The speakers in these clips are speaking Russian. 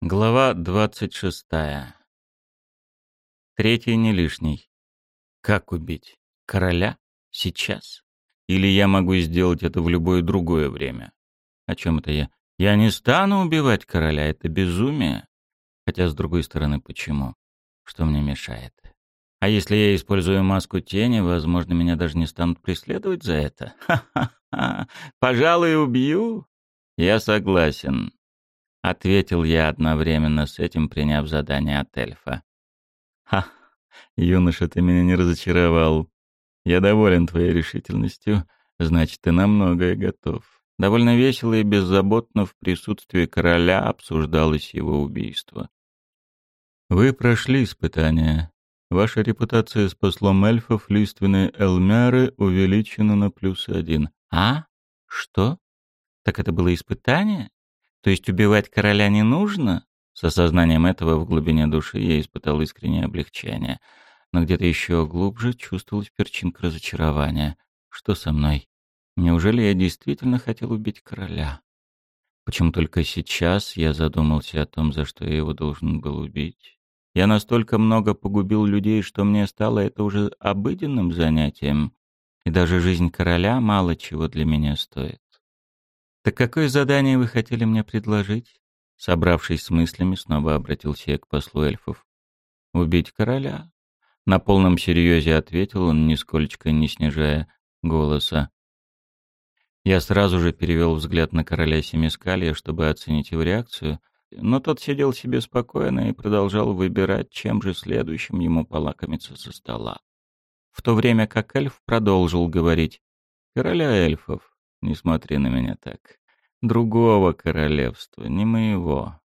Глава двадцать шестая. Третий не лишний. Как убить? Короля? Сейчас? Или я могу сделать это в любое другое время? О чем это я? Я не стану убивать короля, это безумие. Хотя, с другой стороны, почему? Что мне мешает? А если я использую маску тени, возможно, меня даже не станут преследовать за это? Ха-ха-ха! Пожалуй, убью? Я согласен. — ответил я одновременно с этим, приняв задание от эльфа. «Ха, юноша, ты меня не разочаровал. Я доволен твоей решительностью, значит, ты на многое готов». Довольно весело и беззаботно в присутствии короля обсуждалось его убийство. «Вы прошли испытание. Ваша репутация с послом эльфов лиственной Элмяры увеличена на плюс один». «А? Что? Так это было испытание?» То есть убивать короля не нужно? С осознанием этого в глубине души я испытал искреннее облегчение. Но где-то еще глубже чувствовалась перчинка разочарования. Что со мной? Неужели я действительно хотел убить короля? Почему только сейчас я задумался о том, за что я его должен был убить? Я настолько много погубил людей, что мне стало это уже обыденным занятием. И даже жизнь короля мало чего для меня стоит. «Так какое задание вы хотели мне предложить?» Собравшись с мыслями, снова обратился я к послу эльфов. «Убить короля?» На полном серьезе ответил он, нисколько не снижая голоса. Я сразу же перевел взгляд на короля Семискалия, чтобы оценить его реакцию, но тот сидел себе спокойно и продолжал выбирать, чем же следующим ему полакомиться со стола. В то время как эльф продолжил говорить «Короля эльфов, не смотри на меня так. Другого королевства, не моего.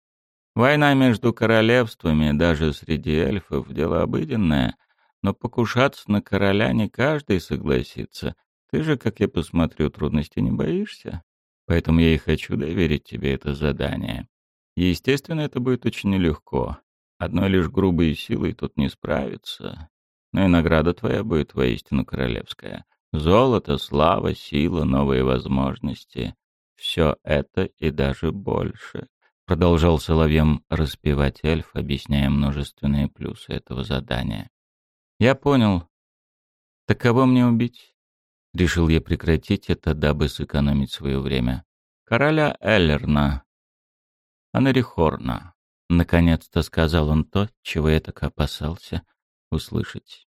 Война между королевствами, даже среди эльфов, дело обыденное, но покушаться на короля не каждый согласится. Ты же, как я посмотрю, трудностей не боишься. Поэтому я и хочу доверить тебе это задание. Естественно, это будет очень нелегко. Одной лишь грубой силой тут не справиться. Но и награда твоя будет воистину королевская. Золото, слава, сила, новые возможности. Все это и даже больше. Продолжал соловьем распевать эльф, объясняя множественные плюсы этого задания. Я понял. Так кого мне убить? Решил я прекратить это, дабы сэкономить свое время. Короля Эллерна. Анарихорна. Наконец-то сказал он то, чего я так опасался услышать.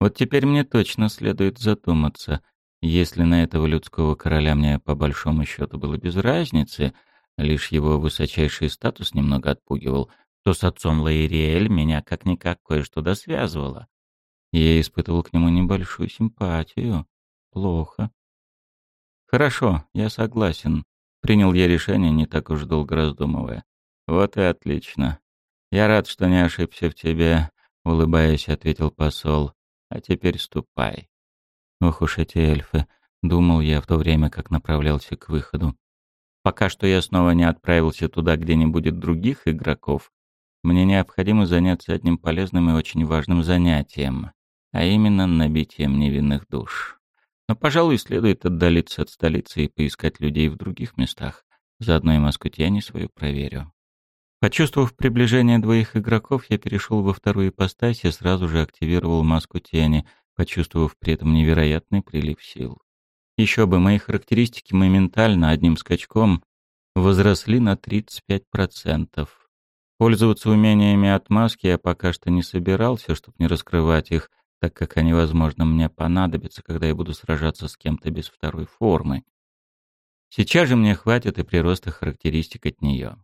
Вот теперь мне точно следует задуматься. Если на этого людского короля мне по большому счету было без разницы, лишь его высочайший статус немного отпугивал, то с отцом Лаириэль меня как-никак кое-что досвязывало. Я испытывал к нему небольшую симпатию. Плохо. Хорошо, я согласен. Принял я решение, не так уж долго раздумывая. Вот и отлично. Я рад, что не ошибся в тебе, улыбаясь, ответил посол. А теперь ступай. Ох уж эти эльфы, думал я в то время, как направлялся к выходу. Пока что я снова не отправился туда, где не будет других игроков. Мне необходимо заняться одним полезным и очень важным занятием, а именно набитием невинных душ. Но, пожалуй, следует отдалиться от столицы и поискать людей в других местах. Заодно и Маскутьяне свою проверю. Почувствовав приближение двоих игроков, я перешел во вторую ипостась и сразу же активировал маску тени, почувствовав при этом невероятный прилив сил. Еще бы, мои характеристики моментально, одним скачком, возросли на 35%. Пользоваться умениями от маски я пока что не собирался, чтобы не раскрывать их, так как они, возможно, мне понадобятся, когда я буду сражаться с кем-то без второй формы. Сейчас же мне хватит и прироста характеристик от нее.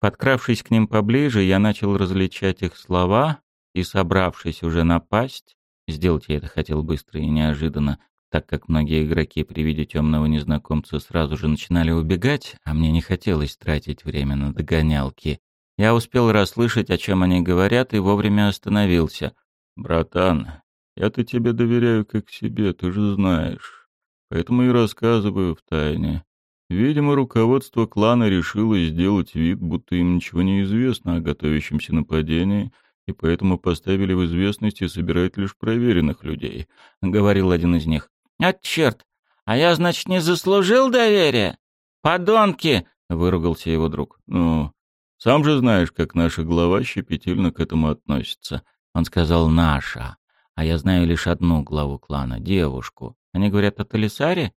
Подкравшись к ним поближе, я начал различать их слова и, собравшись уже напасть, сделать я это хотел быстро и неожиданно, так как многие игроки при виде темного незнакомца сразу же начинали убегать, а мне не хотелось тратить время на догонялки. Я успел расслышать, о чем они говорят, и вовремя остановился. «Братан, я-то тебе доверяю как себе, ты же знаешь. Поэтому и рассказываю в тайне. Видимо, руководство клана решило сделать вид, будто им ничего не известно о готовящемся нападении, и поэтому поставили в известность и собирают лишь проверенных людей», — говорил один из них. «А черт! А я, значит, не заслужил доверия? Подонки!» — выругался его друг. «Ну, Сам же знаешь, как наша глава щепетильно к этому относится. Он сказал «наша», а я знаю лишь одну главу клана, девушку. Они говорят о Талисаре?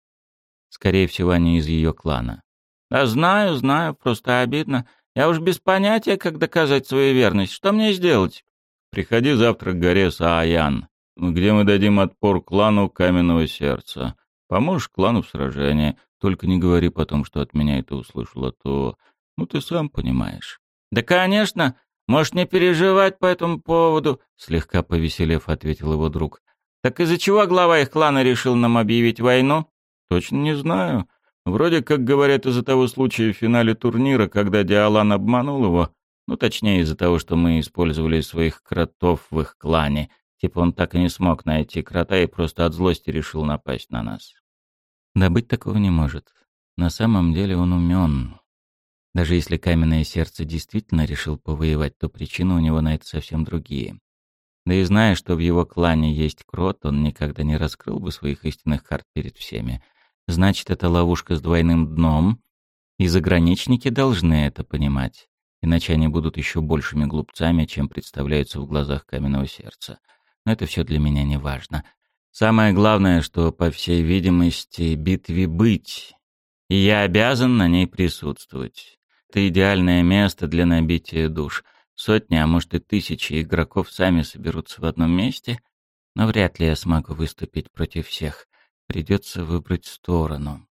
Скорее всего, они из ее клана. Да знаю, знаю, просто обидно. Я уж без понятия, как доказать свою верность. Что мне сделать? Приходи завтра к горе Сааян, где мы дадим отпор клану Каменного Сердца. Поможешь клану в сражении. Только не говори потом, что от меня это услышала, то... Ну, ты сам понимаешь. Да, конечно. Можешь не переживать по этому поводу, слегка повеселев, ответил его друг. Так из-за чего глава их клана решил нам объявить войну? Точно не знаю. Вроде как говорят из-за того случая в финале турнира, когда Диалан обманул его. Ну, точнее, из-за того, что мы использовали своих кротов в их клане. Типа он так и не смог найти крота и просто от злости решил напасть на нас. Да быть такого не может. На самом деле он умен. Даже если каменное сердце действительно решил повоевать, то причины у него на это совсем другие. Да и зная, что в его клане есть крот, он никогда не раскрыл бы своих истинных карт перед всеми. Значит, это ловушка с двойным дном, и заграничники должны это понимать, иначе они будут еще большими глупцами, чем представляются в глазах каменного сердца. Но это все для меня не важно. Самое главное, что, по всей видимости, битве быть, и я обязан на ней присутствовать. Это идеальное место для набития душ. Сотни, а может и тысячи игроков сами соберутся в одном месте, но вряд ли я смогу выступить против всех. Придется выбрать сторону.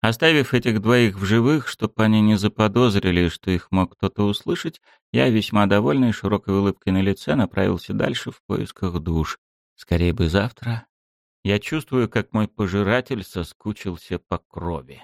Оставив этих двоих в живых, чтобы они не заподозрили, что их мог кто-то услышать, я, весьма довольный широкой улыбкой на лице, направился дальше в поисках душ. Скорее бы завтра. Я чувствую, как мой пожиратель соскучился по крови.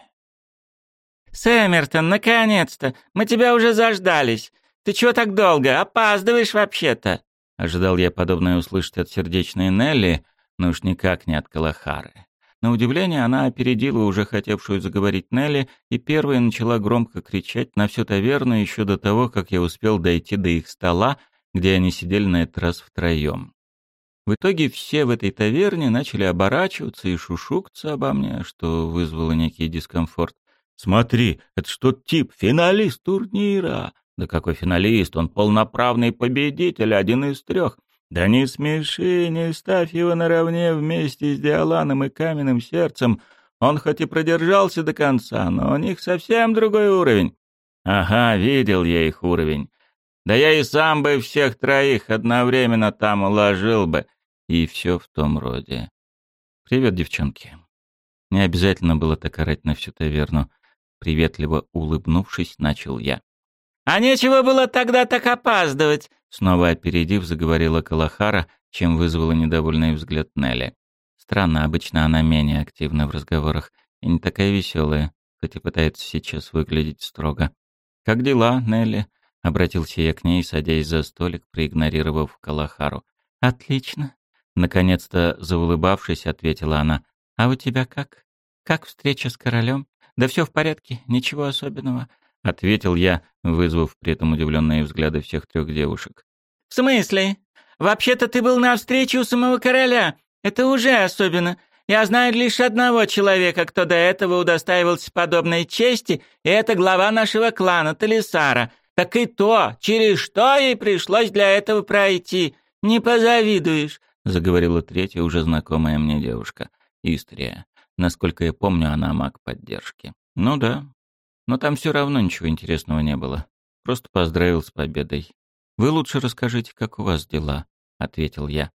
«Сэммертон, наконец-то! Мы тебя уже заждались! Ты чего так долго? Опаздываешь вообще-то!» Ожидал я подобное услышать от сердечной Нелли, но уж никак не от Калахары. На удивление, она опередила уже хотевшую заговорить Нелли и первая начала громко кричать на всю таверну еще до того, как я успел дойти до их стола, где они сидели на этот раз втроем. В итоге все в этой таверне начали оборачиваться и шушукаться обо мне, что вызвало некий дискомфорт. «Смотри, это что тип, финалист турнира!» «Да какой финалист? Он полноправный победитель, один из трех. Да не смеши, не ставь его наравне вместе с Диаланом и Каменным Сердцем. Он хоть и продержался до конца, но у них совсем другой уровень. Ага, видел я их уровень. Да я и сам бы всех троих одновременно там уложил бы. И все в том роде. Привет, девчонки. Не обязательно было так орать на всю таверну. Приветливо улыбнувшись, начал я. «А нечего было тогда так опаздывать!» Снова опередив, заговорила Калахара, чем вызвала недовольный взгляд Нелли. Странно, обычно она менее активна в разговорах и не такая веселая, хоть и пытается сейчас выглядеть строго. «Как дела, Нелли?» — обратился я к ней, садясь за столик, проигнорировав Калахару. «Отлично!» — наконец-то, заулыбавшись, ответила она. «А у тебя как? Как встреча с королем? Да все в порядке, ничего особенного ответил я, вызвав при этом удивленные взгляды всех трех девушек. В смысле? Вообще-то ты был на встрече у самого короля. Это уже особенно. Я знаю лишь одного человека, кто до этого удостаивался подобной чести, и это глава нашего клана Талисара. Так и то, через что ей пришлось для этого пройти. Не позавидуешь, заговорила третья уже знакомая мне девушка, Истрия. Насколько я помню, она маг поддержки. Ну да, но там все равно ничего интересного не было. Просто поздравил с победой. «Вы лучше расскажите, как у вас дела», — ответил я.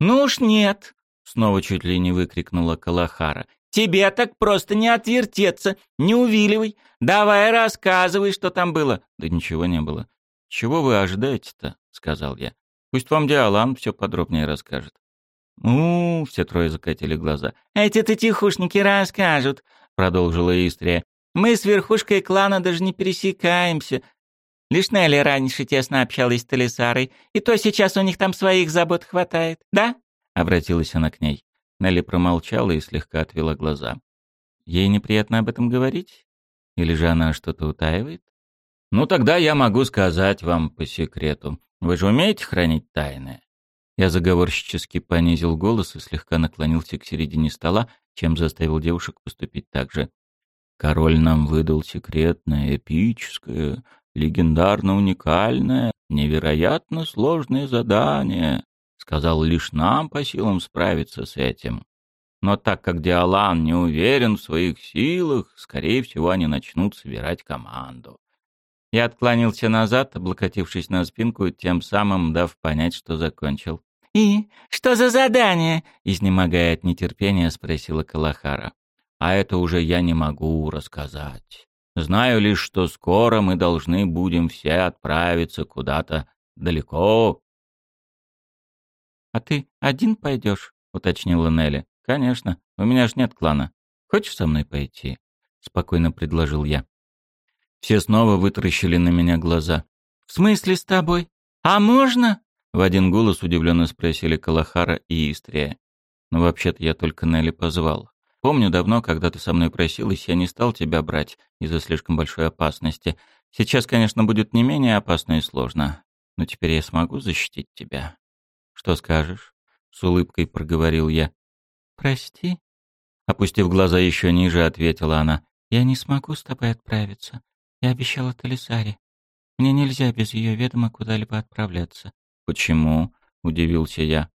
«Ну уж нет», — снова чуть ли не выкрикнула Калахара. «Тебе так просто не отвертеться, не увиливай. Давай рассказывай, что там было». «Да ничего не было». «Чего вы ожидаете-то?» — сказал я. «Пусть вам Диалан все подробнее расскажет». «У-у-у», все трое закатили глаза. «Эти-то тихушники расскажут», — продолжила Истрия. Мы с верхушкой клана даже не пересекаемся. Лишь Нелли раньше тесно общалась с Талисарой, и то сейчас у них там своих забот хватает, да?» Обратилась она к ней. Нелли промолчала и слегка отвела глаза. «Ей неприятно об этом говорить? Или же она что-то утаивает?» «Ну, тогда я могу сказать вам по секрету. Вы же умеете хранить тайны?» Я заговорщически понизил голос и слегка наклонился к середине стола, чем заставил девушек поступить так же. Король нам выдал секретное, эпическое, легендарно уникальное, невероятно сложное задание. Сказал, лишь нам по силам справиться с этим. Но так как Диалан не уверен в своих силах, скорее всего, они начнут собирать команду. Я отклонился назад, облокотившись на спинку, тем самым дав понять, что закончил. «И что за задание?» — изнемогая от нетерпения, спросила Калахара. «А это уже я не могу рассказать. Знаю лишь, что скоро мы должны будем все отправиться куда-то далеко». «А ты один пойдешь?» — уточнила Нелли. «Конечно. У меня ж нет клана. Хочешь со мной пойти?» — спокойно предложил я. Все снова вытаращили на меня глаза. «В смысле с тобой? А можно?» В один голос удивленно спросили Калахара и Истрия. «Ну, вообще-то я только Нелли позвал. Помню давно, когда ты со мной просилась, я не стал тебя брать из-за слишком большой опасности. Сейчас, конечно, будет не менее опасно и сложно, но теперь я смогу защитить тебя. Что скажешь?» С улыбкой проговорил я. «Прости?» Опустив глаза еще ниже, ответила она. «Я не смогу с тобой отправиться. Я обещала Талисаре. Мне нельзя без ее ведома куда-либо отправляться. «Почему?» — удивился я.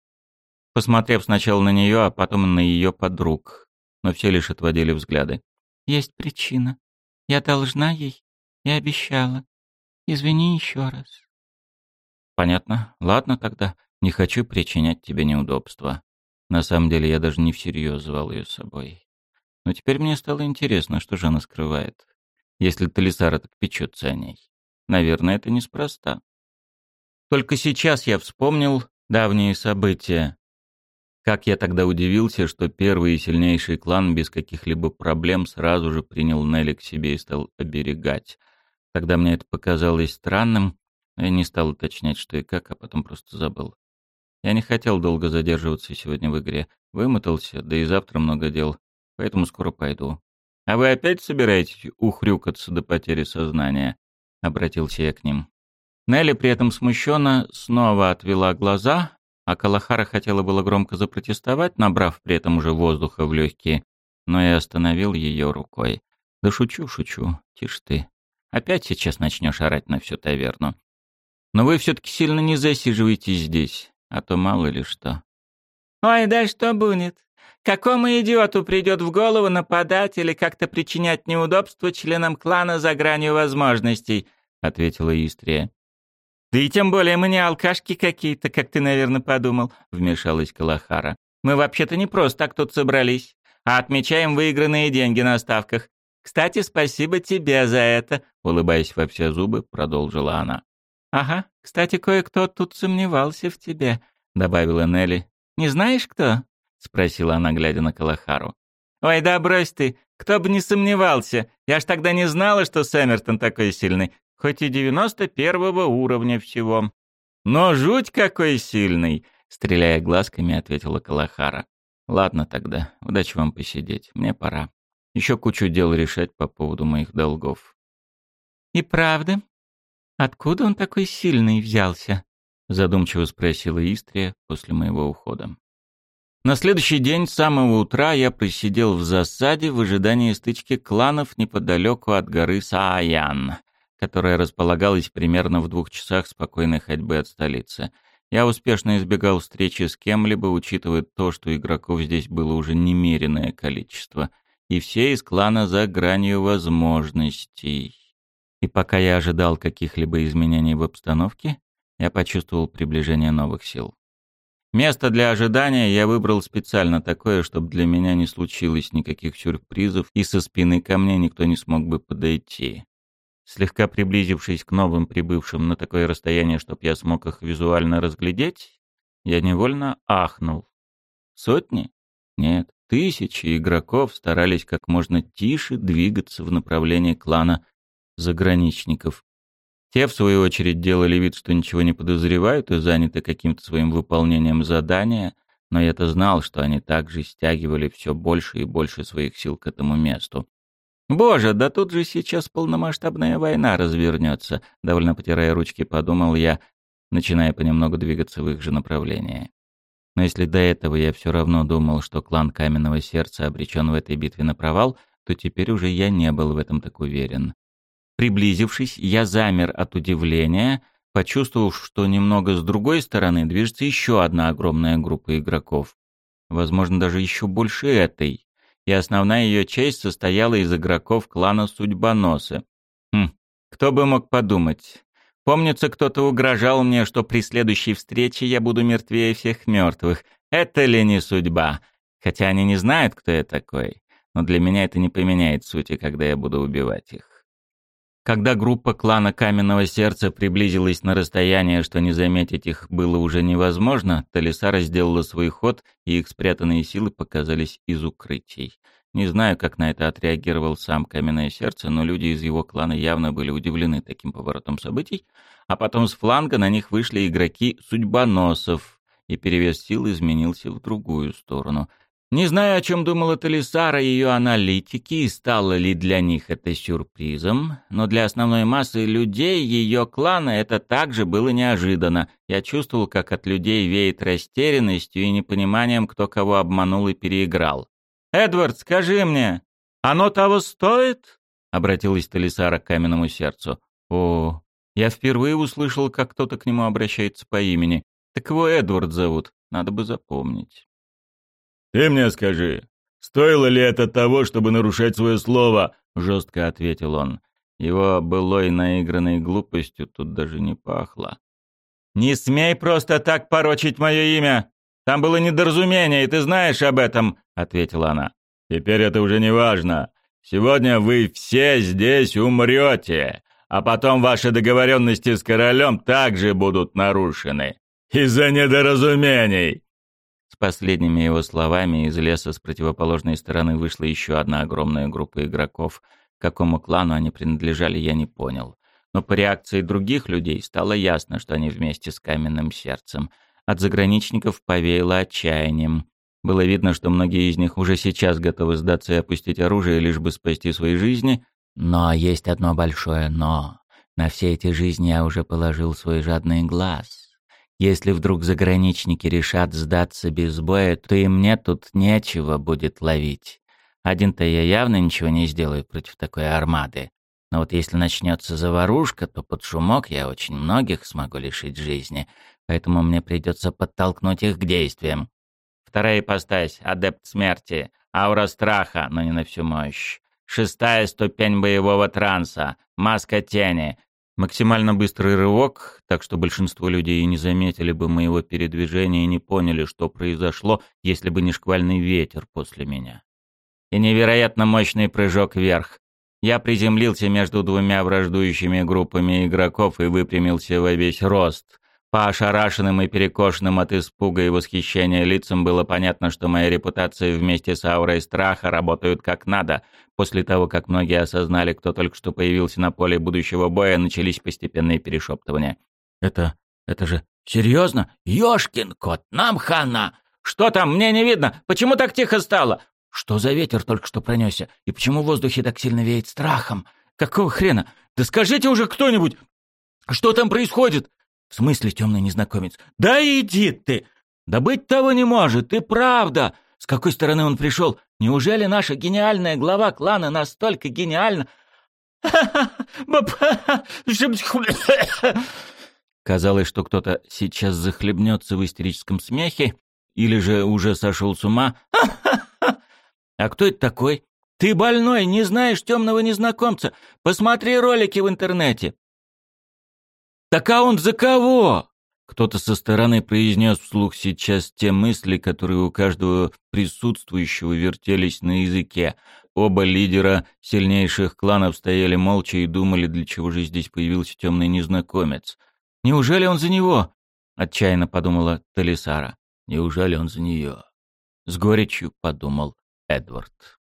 Посмотрев сначала на нее, а потом на ее подруг, но все лишь отводили взгляды. «Есть причина. Я должна ей. Я обещала. Извини еще раз». «Понятно. Ладно тогда. Не хочу причинять тебе неудобства. На самом деле я даже не всерьез звал ее с собой. Но теперь мне стало интересно, что же она скрывает. Если Талисара так печется о ней. Наверное, это неспроста. Только сейчас я вспомнил давние события. Как я тогда удивился, что первый и сильнейший клан без каких-либо проблем сразу же принял Нелли к себе и стал оберегать. Тогда мне это показалось странным, я не стал уточнять, что и как, а потом просто забыл. Я не хотел долго задерживаться сегодня в игре. Вымотался, да и завтра много дел, поэтому скоро пойду. «А вы опять собираетесь ухрюкаться до потери сознания?» — обратился я к ним. Нелли при этом смущенно снова отвела глаза, а Калахара хотела было громко запротестовать, набрав при этом уже воздуха в легкие, но я остановил ее рукой. «Да шучу, шучу. Тише ты. Опять сейчас начнешь орать на всю таверну. Но вы все-таки сильно не засиживайтесь здесь, а то мало ли что». «Ой, да что будет? Какому идиоту придет в голову нападать или как-то причинять неудобства членам клана за гранью возможностей?» — ответила Истрия. «Да и тем более мы не алкашки какие-то, как ты, наверное, подумал», — вмешалась Калахара. «Мы вообще-то не просто так тут собрались, а отмечаем выигранные деньги на ставках. Кстати, спасибо тебе за это», — улыбаясь во все зубы, продолжила она. «Ага, кстати, кое-кто тут сомневался в тебе», — добавила Нелли. «Не знаешь, кто?» — спросила она, глядя на Калахару. «Ой, да брось ты, кто бы не сомневался. Я ж тогда не знала, что Сэммертон такой сильный хоть и девяносто первого уровня всего. Но жуть какой сильный, стреляя глазками, ответила Калахара. Ладно тогда, удачи вам посидеть, мне пора. Еще кучу дел решать по поводу моих долгов. И правда? Откуда он такой сильный взялся? Задумчиво спросила Истрия после моего ухода. На следующий день с самого утра я просидел в засаде в ожидании стычки кланов неподалеку от горы Сааян которая располагалась примерно в двух часах спокойной ходьбы от столицы. Я успешно избегал встречи с кем-либо, учитывая то, что игроков здесь было уже немеренное количество, и все из клана за гранью возможностей. И пока я ожидал каких-либо изменений в обстановке, я почувствовал приближение новых сил. Место для ожидания я выбрал специально такое, чтобы для меня не случилось никаких сюрпризов, и со спины ко мне никто не смог бы подойти. Слегка приблизившись к новым прибывшим на такое расстояние, чтобы я смог их визуально разглядеть, я невольно ахнул. Сотни? Нет, тысячи игроков старались как можно тише двигаться в направлении клана заграничников. Те, в свою очередь, делали вид, что ничего не подозревают и заняты каким-то своим выполнением задания, но я-то знал, что они также стягивали все больше и больше своих сил к этому месту. «Боже, да тут же сейчас полномасштабная война развернется», — довольно потирая ручки, подумал я, начиная понемногу двигаться в их же направлении. Но если до этого я все равно думал, что клан Каменного Сердца обречен в этой битве на провал, то теперь уже я не был в этом так уверен. Приблизившись, я замер от удивления, почувствовав, что немного с другой стороны движется еще одна огромная группа игроков. Возможно, даже еще больше этой. И основная ее часть состояла из игроков клана Судьбоносы. Хм, кто бы мог подумать. Помнится, кто-то угрожал мне, что при следующей встрече я буду мертвее всех мертвых. Это ли не судьба? Хотя они не знают, кто я такой. Но для меня это не поменяет сути, когда я буду убивать их. Когда группа клана Каменного Сердца приблизилась на расстояние, что не заметить их было уже невозможно, Талисара сделала свой ход, и их спрятанные силы показались из укрытий. Не знаю, как на это отреагировал сам Каменное Сердце, но люди из его клана явно были удивлены таким поворотом событий, а потом с фланга на них вышли игроки Судьбоносов, и перевес сил изменился в другую сторону — не знаю, о чем думала Талисара и ее аналитики, и стало ли для них это сюрпризом, но для основной массы людей ее клана это также было неожиданно. Я чувствовал, как от людей веет растерянностью и непониманием, кто кого обманул и переиграл. «Эдвард, скажи мне, оно того стоит?» — обратилась Талисара к каменному сердцу. «О, я впервые услышал, как кто-то к нему обращается по имени. Так его Эдвард зовут, надо бы запомнить». «Ты мне скажи, стоило ли это того, чтобы нарушать свое слово?» — жестко ответил он. Его былой наигранной глупостью тут даже не пахло. «Не смей просто так порочить мое имя! Там было недоразумение, и ты знаешь об этом!» — ответила она. «Теперь это уже не важно. Сегодня вы все здесь умрете, а потом ваши договоренности с королем также будут нарушены. Из-за недоразумений!» Последними его словами из леса с противоположной стороны вышла еще одна огромная группа игроков. К какому клану они принадлежали, я не понял. Но по реакции других людей стало ясно, что они вместе с каменным сердцем. От заграничников повеяло отчаянием. Было видно, что многие из них уже сейчас готовы сдаться и опустить оружие, лишь бы спасти свои жизни. Но есть одно большое «но». На все эти жизни я уже положил свой жадный глаз. Если вдруг заграничники решат сдаться без боя, то и мне тут нечего будет ловить. Один-то я явно ничего не сделаю против такой армады. Но вот если начнется заварушка, то под шумок я очень многих смогу лишить жизни, поэтому мне придется подтолкнуть их к действиям. Вторая ипостась — адепт смерти, аура страха, но не на всю мощь. Шестая ступень боевого транса, маска тени, Максимально быстрый рывок, так что большинство людей и не заметили бы моего передвижения и не поняли, что произошло, если бы не шквальный ветер после меня. И невероятно мощный прыжок вверх. Я приземлился между двумя враждующими группами игроков и выпрямился во весь рост. По ошарашенным и перекошенным от испуга и восхищения лицам было понятно, что моя репутация вместе с аурой страха работают как надо. После того, как многие осознали, кто только что появился на поле будущего боя, начались постепенные перешептывания. «Это... это же... серьезно? Ёшкин кот, нам хана! Что там? Мне не видно! Почему так тихо стало? Что за ветер только что пронесся? И почему в воздухе так сильно веет страхом? Какого хрена? Да скажите уже кто-нибудь, что там происходит?» «В смысле, темный незнакомец?» «Да иди ты! Да быть того не может, и правда! С какой стороны он пришел? Неужели наша гениальная глава клана настолько гениальна?» Казалось, что кто-то сейчас захлебнется в истерическом смехе, или же уже сошел с ума. «А кто это такой? Ты больной, не знаешь темного незнакомца. Посмотри ролики в интернете. «Так а он за кого?» Кто-то со стороны произнес вслух сейчас те мысли, которые у каждого присутствующего вертелись на языке. Оба лидера сильнейших кланов стояли молча и думали, для чего же здесь появился темный незнакомец. «Неужели он за него?» — отчаянно подумала Талисара. «Неужели он за нее?» — с горечью подумал Эдвард.